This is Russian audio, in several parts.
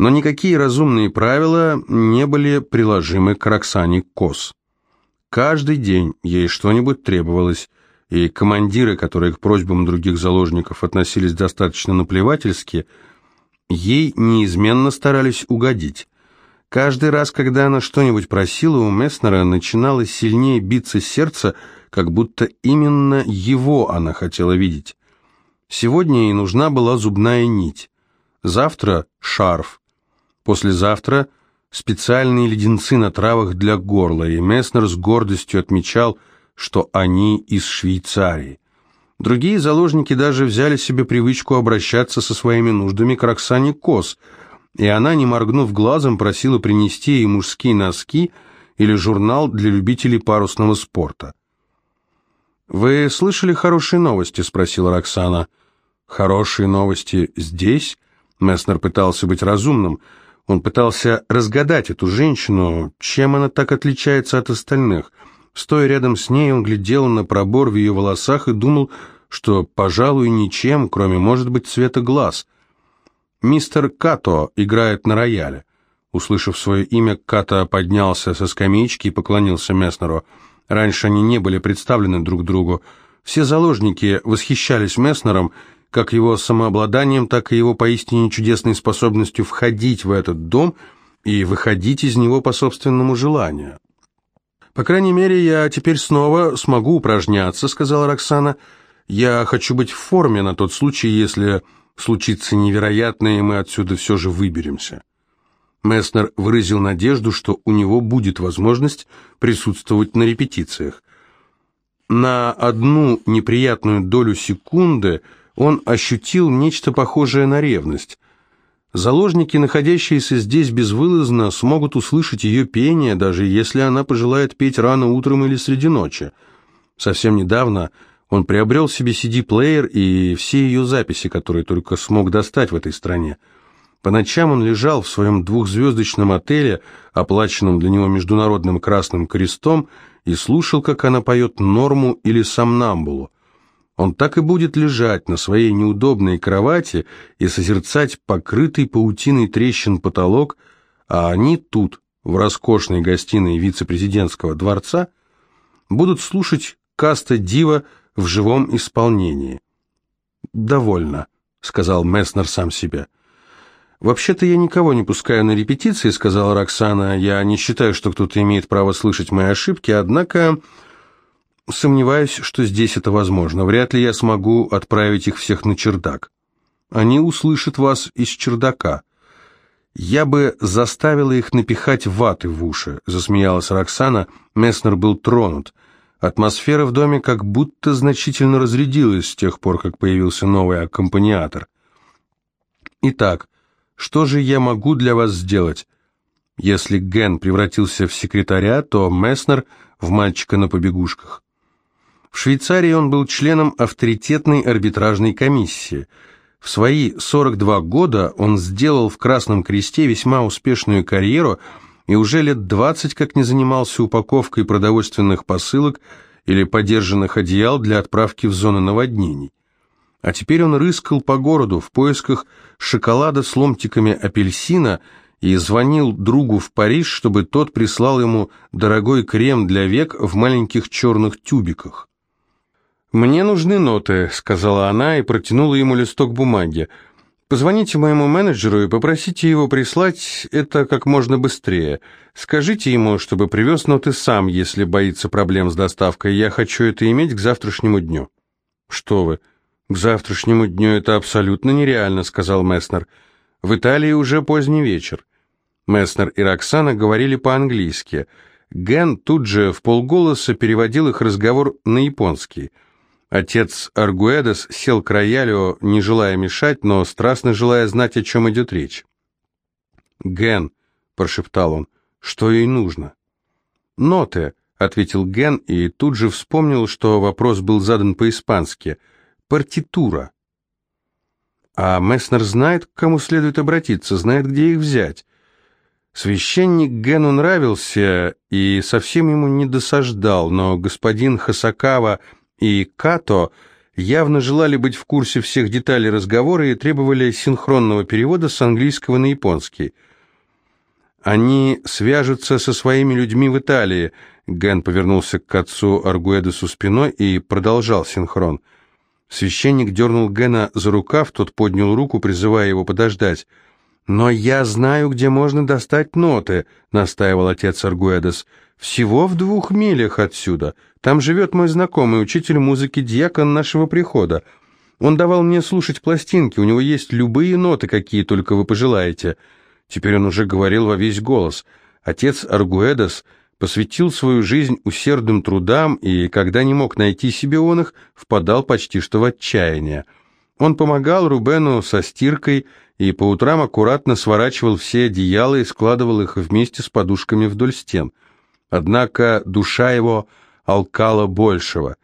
Но никакие разумные правила не были приложимы к Роксане Кос. Каждый день ей что-нибудь требовалось, и командиры, которые к просьбам других заложников относились достаточно наплевательски, ей неизменно старались угодить. Каждый раз, когда она что-нибудь просила, у Месснера начинало сильнее биться сердце, как будто именно его она хотела видеть. Сегодня ей нужна была зубная нить, завтра – шарф, послезавтра – специальные леденцы на травах для горла, и Месснер с гордостью отмечал, что они из Швейцарии. Другие заложники даже взяли себе привычку обращаться со своими нуждами к Роксане Кос, и она, не моргнув глазом, просила принести ей мужские носки или журнал для любителей парусного спорта. «Вы слышали хорошие новости?» – спросила Роксана. «Хорошие новости здесь?» Месснер пытался быть разумным – он пытался разгадать эту женщину, чем она так отличается от остальных. Стоя рядом с ней, он глядел на пробор в ее волосах и думал, что, пожалуй, ничем, кроме, может быть, цвета глаз. «Мистер Като играет на рояле». Услышав свое имя, Като поднялся со скамеечки и поклонился Месснеру. Раньше они не были представлены друг другу. Все заложники восхищались Месснером, как его самообладанием, так и его поистине чудесной способностью входить в этот дом и выходить из него по собственному желанию. «По крайней мере, я теперь снова смогу упражняться», — сказала Роксана. «Я хочу быть в форме на тот случай, если случится невероятное, и мы отсюда все же выберемся». Месснер выразил надежду, что у него будет возможность присутствовать на репетициях. На одну неприятную долю секунды – он ощутил нечто похожее на ревность. Заложники, находящиеся здесь безвылазно, смогут услышать ее пение, даже если она пожелает петь рано утром или среди ночи. Совсем недавно он приобрел себе CD-плеер и все ее записи, которые только смог достать в этой стране. По ночам он лежал в своем двухзвездочном отеле, оплаченном для него Международным Красным Крестом, и слушал, как она поет «Норму» или «Сомнамбулу». Он так и будет лежать на своей неудобной кровати и созерцать покрытый паутиной трещин потолок, а они тут, в роскошной гостиной вице-президентского дворца, будут слушать каста Дива в живом исполнении. «Довольно», — сказал Месснер сам себе. «Вообще-то я никого не пускаю на репетиции», — сказала Роксана. «Я не считаю, что кто-то имеет право слышать мои ошибки, однако...» Сомневаюсь, что здесь это возможно. Вряд ли я смогу отправить их всех на чердак. Они услышат вас из чердака. Я бы заставила их напихать ваты в уши, засмеялась Роксана. Месснер был тронут. Атмосфера в доме как будто значительно разрядилась с тех пор, как появился новый аккомпаниатор. Итак, что же я могу для вас сделать? Если Ген превратился в секретаря, то Месснер в мальчика на побегушках. В Швейцарии он был членом авторитетной арбитражной комиссии. В свои 42 года он сделал в Красном Кресте весьма успешную карьеру и уже лет 20 как не занимался упаковкой продовольственных посылок или подержанных одеял для отправки в зоны наводнений. А теперь он рыскал по городу в поисках шоколада с ломтиками апельсина и звонил другу в Париж, чтобы тот прислал ему дорогой крем для век в маленьких черных тюбиках. «Мне нужны ноты», — сказала она и протянула ему листок бумаги. «Позвоните моему менеджеру и попросите его прислать это как можно быстрее. Скажите ему, чтобы привез ноты сам, если боится проблем с доставкой. Я хочу это иметь к завтрашнему дню». «Что вы, к завтрашнему дню это абсолютно нереально», — сказал Месснер. «В Италии уже поздний вечер». Месснер и Роксана говорили по-английски. Ген тут же в полголоса переводил их разговор на японский — Отец Аргуэдес сел к роялю, не желая мешать, но страстно желая знать, о чем идет речь. «Ген», — прошептал он, — «что ей нужно?» «Ноты», — ответил Ген и тут же вспомнил, что вопрос был задан по-испански. «Партитура». А Месснер знает, к кому следует обратиться, знает, где их взять. Священник Гену нравился и совсем ему не досаждал, но господин Хасакава и Като явно желали быть в курсе всех деталей разговора и требовали синхронного перевода с английского на японский. «Они свяжутся со своими людьми в Италии», — Ген повернулся к отцу Аргуэдесу спиной и продолжал синхрон. Священник дернул Гена за рукав, тот поднял руку, призывая его подождать. «Но я знаю, где можно достать ноты», — настаивал отец Аргуэдес. «Всего в двух милях отсюда. Там живет мой знакомый, учитель музыки, дьякон нашего прихода. Он давал мне слушать пластинки, у него есть любые ноты, какие только вы пожелаете». Теперь он уже говорил во весь голос. Отец Аргуэдес посвятил свою жизнь усердным трудам и, когда не мог найти себе он их, впадал почти что в отчаяние. Он помогал Рубену со стиркой и по утрам аккуратно сворачивал все одеяла и складывал их вместе с подушками вдоль стен. Однако душа его алкала большего.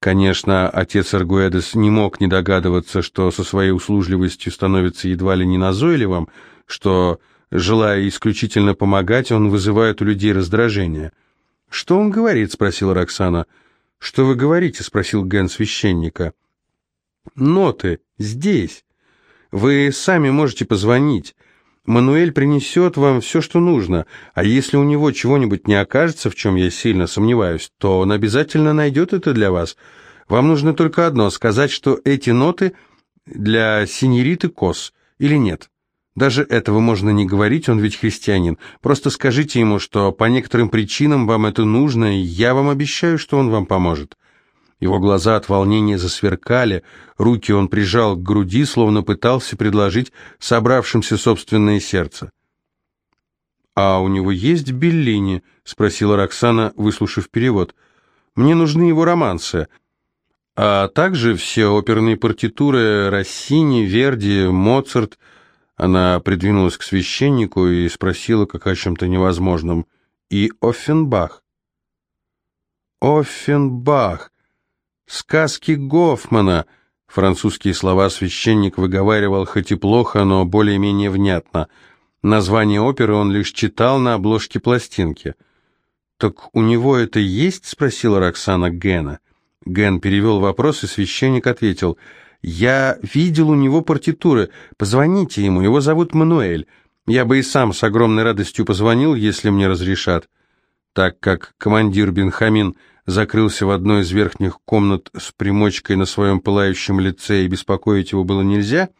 Конечно, отец Аргуэдес не мог не догадываться, что со своей услужливостью становится едва ли не назойливым, что Желая исключительно помогать, он вызывает у людей раздражение. «Что он говорит?» — спросила Роксана. «Что вы говорите?» — спросил Ген священника. «Ноты. Здесь. Вы сами можете позвонить. Мануэль принесет вам все, что нужно, а если у него чего-нибудь не окажется, в чем я сильно сомневаюсь, то он обязательно найдет это для вас. Вам нужно только одно — сказать, что эти ноты для синьориты Кос или нет». Даже этого можно не говорить, он ведь христианин. Просто скажите ему, что по некоторым причинам вам это нужно, и я вам обещаю, что он вам поможет». Его глаза от волнения засверкали, руки он прижал к груди, словно пытался предложить собравшимся собственное сердце. «А у него есть Беллини?» — спросила Роксана, выслушав перевод. «Мне нужны его романсы, а также все оперные партитуры Россини, Верди, Моцарт — она придвинулась к священнику и спросила, как о чем-то невозможном. «И Оффенбах?» «Оффенбах! Сказки Гофмана!» Французские слова священник выговаривал хоть и плохо, но более-менее внятно. Название оперы он лишь читал на обложке пластинки. «Так у него это есть?» — спросила Роксана Гена. Ген перевел вопрос, и священник ответил — «Я видел у него партитуры. Позвоните ему, его зовут Мануэль. Я бы и сам с огромной радостью позвонил, если мне разрешат». Так как командир Бенхамин закрылся в одной из верхних комнат с примочкой на своем пылающем лице и беспокоить его было нельзя,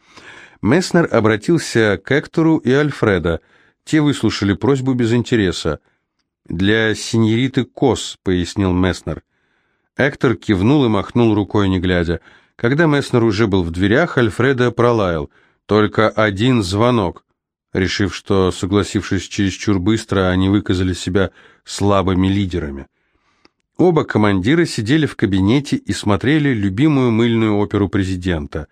Месснер обратился к Эктору и Альфреда. Те выслушали просьбу без интереса. «Для синьориты Кос», — пояснил Месснер. Эктор кивнул и махнул рукой, не глядя. Когда Месснер уже был в дверях, Альфреда пролаял. Только один звонок. Решив, что, согласившись чересчур быстро, они выказали себя слабыми лидерами. Оба командира сидели в кабинете и смотрели любимую мыльную оперу президента.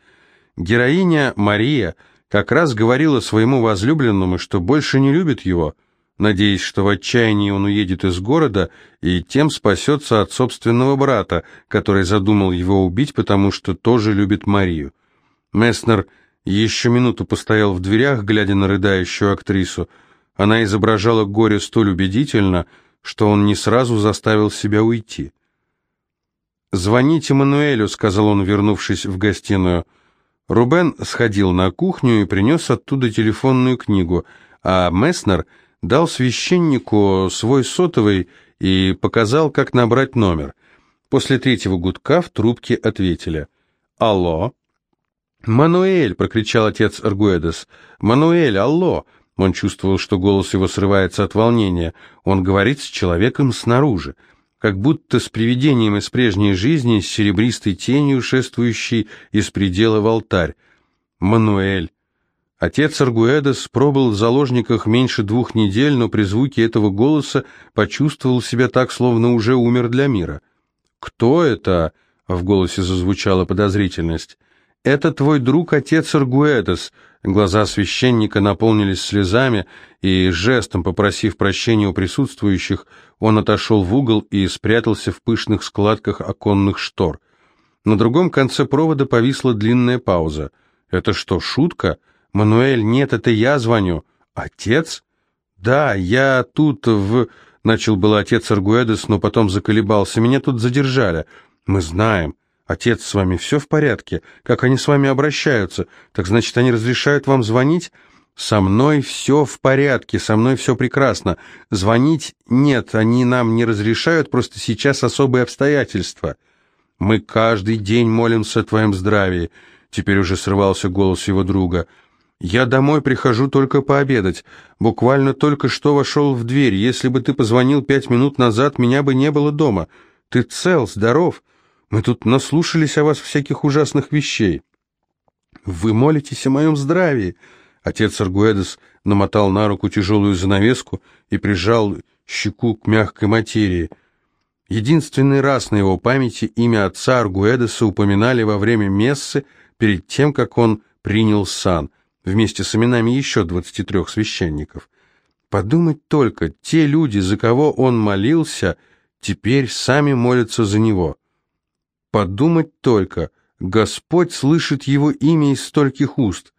Героиня Мария как раз говорила своему возлюбленному, что больше не любит его – надеясь, что в отчаянии он уедет из города и тем спасется от собственного брата, который задумал его убить, потому что тоже любит Марию. Месснер еще минуту постоял в дверях, глядя на рыдающую актрису. Она изображала горе столь убедительно, что он не сразу заставил себя уйти. «Звоните Мануэлю», — сказал он, вернувшись в гостиную. Рубен сходил на кухню и принес оттуда телефонную книгу, а Месснер — дал священнику свой сотовый и показал, как набрать номер. После третьего гудка в трубке ответили. «Алло?» «Мануэль!» — прокричал отец Аргуэдес. «Мануэль, алло!» Он чувствовал, что голос его срывается от волнения. Он говорит с человеком снаружи, как будто с привидением из прежней жизни, с серебристой тенью, шествующей из предела в алтарь. «Мануэль!» Отец Аргуэдес пробыл в заложниках меньше двух недель, но при звуке этого голоса почувствовал себя так, словно уже умер для мира. «Кто это?» — в голосе зазвучала подозрительность. «Это твой друг, отец Аргуэдес». Глаза священника наполнились слезами, и, жестом попросив прощения у присутствующих, он отошел в угол и спрятался в пышных складках оконных штор. На другом конце провода повисла длинная пауза. «Это что, шутка?» «Мануэль, нет, это я звоню». «Отец?» «Да, я тут в...» Начал был отец Аргуэдес, но потом заколебался. «Меня тут задержали». «Мы знаем». Отец, с вами все в порядке? Как они с вами обращаются? Так значит, они разрешают вам звонить? Со мной все в порядке, со мной все прекрасно. Звонить нет, они нам не разрешают, просто сейчас особые обстоятельства. Мы каждый день молимся о твоем здравии. Теперь уже срывался голос его друга. Я домой прихожу только пообедать. Буквально только что вошел в дверь. Если бы ты позвонил пять минут назад, меня бы не было дома. Ты цел, здоров. Мы тут наслушались о вас всяких ужасных вещей. Вы молитесь о моем здравии. Отец Аргуэдес намотал на руку тяжелую занавеску и прижал щеку к мягкой материи. Единственный раз на его памяти имя отца Аргуэдеса упоминали во время мессы перед тем, как он принял сан, вместе с именами еще 23 священников. Подумать только, те люди, за кого он молился, теперь сами молятся за него. Подумать только, Господь слышит его имя из стольких уст.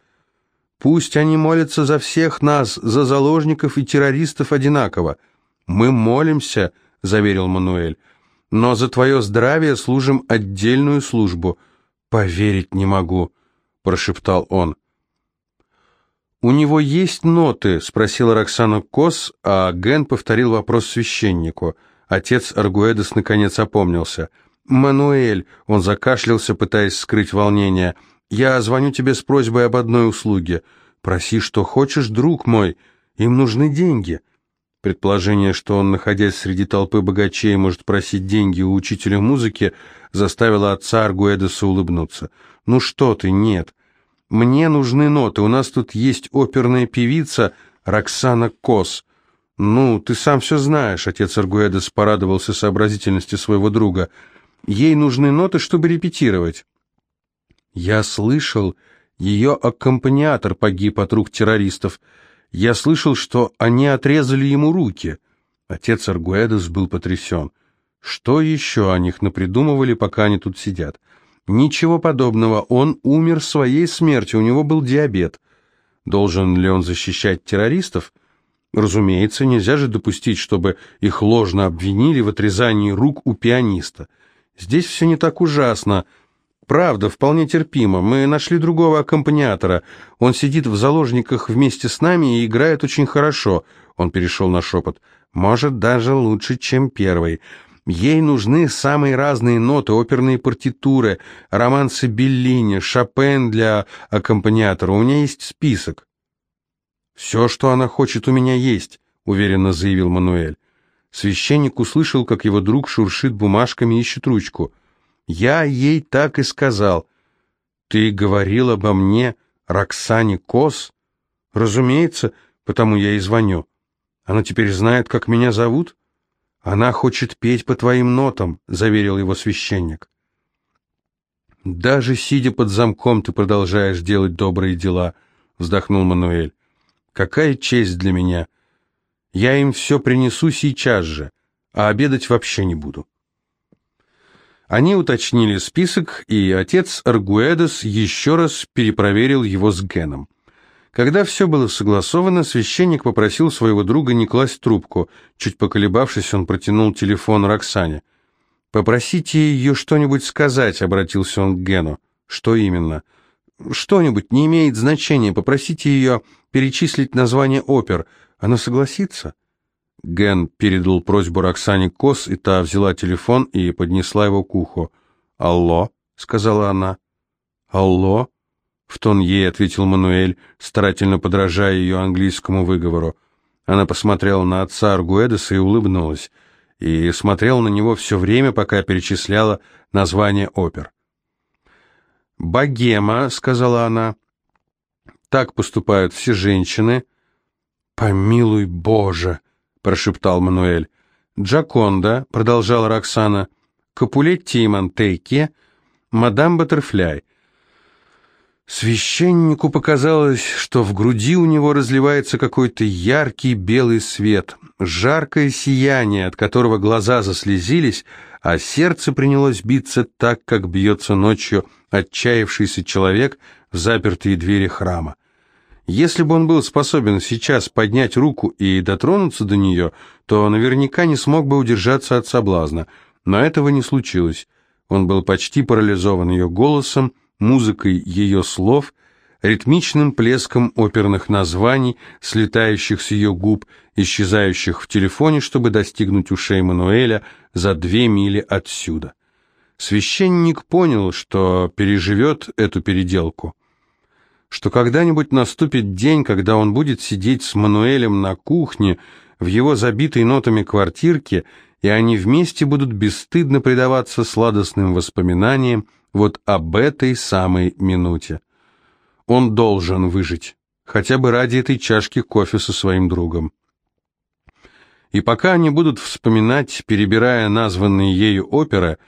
Пусть они молятся за всех нас, за заложников и террористов одинаково. Мы молимся, заверил Мануэль, но за твое здравие служим отдельную службу. Поверить не могу, прошептал он. «У него есть ноты?» — спросила Роксана Кос, а Ген повторил вопрос священнику. Отец Аргуэдес наконец опомнился — «Мануэль», — он закашлялся, пытаясь скрыть волнение, — «я звоню тебе с просьбой об одной услуге. Проси, что хочешь, друг мой, им нужны деньги». Предположение, что он, находясь среди толпы богачей, может просить деньги у учителя музыки, заставило отца Аргуэдеса улыбнуться. «Ну что ты, нет. Мне нужны ноты, у нас тут есть оперная певица Роксана Кос». «Ну, ты сам все знаешь», — отец Аргуэдес порадовался сообразительности своего друга — Ей нужны ноты, чтобы репетировать. Я слышал, ее аккомпаниатор погиб от рук террористов. Я слышал, что они отрезали ему руки. Отец Аргуэдес был потрясен. Что еще о них напридумывали, пока они тут сидят? Ничего подобного, он умер своей смертью, у него был диабет. Должен ли он защищать террористов? Разумеется, нельзя же допустить, чтобы их ложно обвинили в отрезании рук у пианиста. Здесь все не так ужасно. Правда, вполне терпимо. Мы нашли другого аккомпаниатора. Он сидит в заложниках вместе с нами и играет очень хорошо. Он перешел на шепот. Может, даже лучше, чем первый. Ей нужны самые разные ноты, оперные партитуры, романсы Беллини, Шопен для аккомпаниатора. У меня есть список. «Все, что она хочет, у меня есть», — уверенно заявил Мануэль. Священник услышал, как его друг шуршит бумажками и ищет ручку. «Я ей так и сказал. Ты говорил обо мне, Роксане Кос?» «Разумеется, потому я и звоню. Она теперь знает, как меня зовут?» «Она хочет петь по твоим нотам», — заверил его священник. «Даже сидя под замком, ты продолжаешь делать добрые дела», — вздохнул Мануэль. «Какая честь для меня!» Я им все принесу сейчас же, а обедать вообще не буду. Они уточнили список, и отец Аргуэдес еще раз перепроверил его с Геном. Когда все было согласовано, священник попросил своего друга не класть трубку. Чуть поколебавшись, он протянул телефон Роксане. «Попросите ее что-нибудь сказать», — обратился он к Гену. «Что именно?» «Что-нибудь, не имеет значения. Попросите ее перечислить название опер. Она согласится?» Ген передал просьбу Роксане Кос, и та взяла телефон и поднесла его к уху. «Алло?» — сказала она. «Алло?» — в тон ей ответил Мануэль, старательно подражая ее английскому выговору. Она посмотрела на отца Аргуэдеса и улыбнулась, и смотрела на него все время, пока перечисляла название опер. «Богема», — сказала она. «Так поступают все женщины». «Помилуй Боже!» — прошептал Мануэль. «Джаконда», — продолжала Роксана, — «Капулетти и Монтейке, мадам Баттерфляй». Священнику показалось, что в груди у него разливается какой-то яркий белый свет, жаркое сияние, от которого глаза заслезились, а сердце принялось биться так, как бьется ночью отчаявшийся человек в запертые двери храма. Если бы он был способен сейчас поднять руку и дотронуться до нее, то наверняка не смог бы удержаться от соблазна. Но этого не случилось. Он был почти парализован ее голосом, музыкой ее слов, ритмичным плеском оперных названий, слетающих с ее губ, исчезающих в телефоне, чтобы достигнуть ушей Мануэля за две мили отсюда. Священник понял, что переживет эту переделку, что когда-нибудь наступит день, когда он будет сидеть с Мануэлем на кухне в его забитой нотами квартирке, и они вместе будут бесстыдно предаваться сладостным воспоминаниям вот об этой самой минуте. Он должен выжить, хотя бы ради этой чашки кофе со своим другом. И пока они будут вспоминать, перебирая названные ею оперы,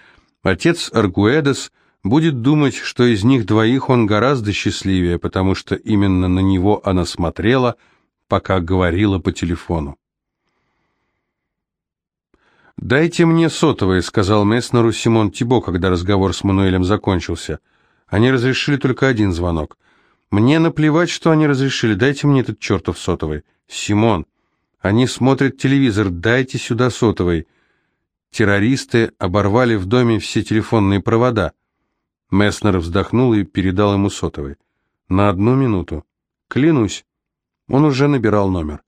отец Аргуэдес будет думать, что из них двоих он гораздо счастливее, потому что именно на него она смотрела, пока говорила по телефону. «Дайте мне сотовый», — сказал Месснеру Симон Тибо, когда разговор с Мануэлем закончился. Они разрешили только один звонок. Мне наплевать, что они разрешили. Дайте мне этот чертов сотовый. Симон, они смотрят телевизор. Дайте сюда сотовый. Террористы оборвали в доме все телефонные провода. Месснер вздохнул и передал ему сотовый. На одну минуту. Клянусь. Он уже набирал номер.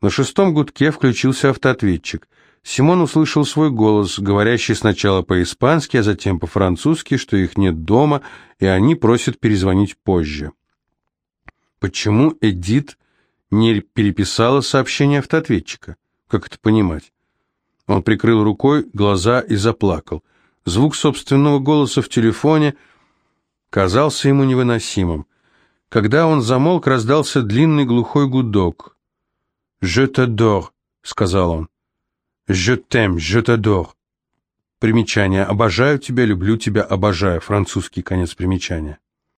На шестом гудке включился автоответчик. Симон услышал свой голос, говорящий сначала по-испански, а затем по-французски, что их нет дома, и они просят перезвонить позже. Почему Эдит не переписала сообщение автоответчика? Как это понимать? Он прикрыл рукой глаза и заплакал. Звук собственного голоса в телефоне казался ему невыносимым. Когда он замолк, раздался длинный глухой гудок. «Je t'adore», — сказал он. «Je t'aime, je t'adore». Примечание. «Обожаю тебя, люблю тебя, обожаю». Французский конец примечания.